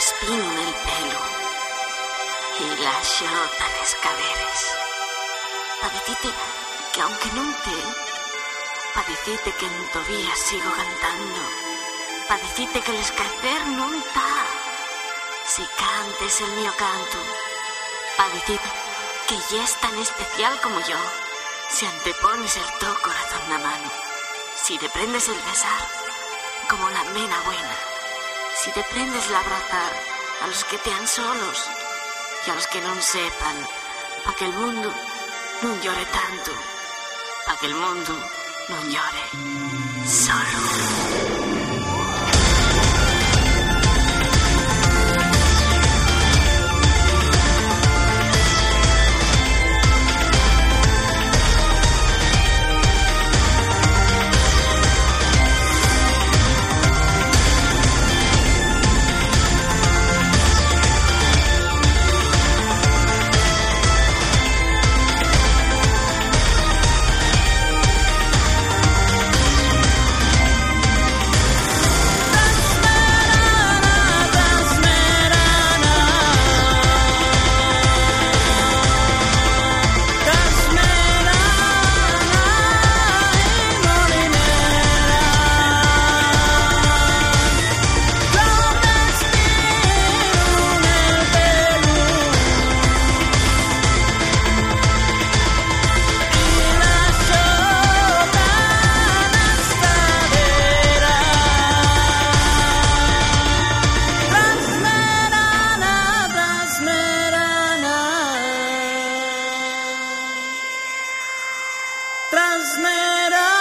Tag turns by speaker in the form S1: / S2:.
S1: espino nel pelo y la xota les caberes. Pa dicite que aunque non te, pa dicite que en todavía sigo cantando, pa dicite que el escacer non ta, si cantes el mío canto, pa dicite que ya es tan especial como yo, si antepones el to corazón na mano, si te prendes el besar, como la mena buena, si te prendes el abrazar a los que te han solos y a los que no sepan, para que el mundo no llore tanto, para que el mundo no llore solo.
S2: met matter.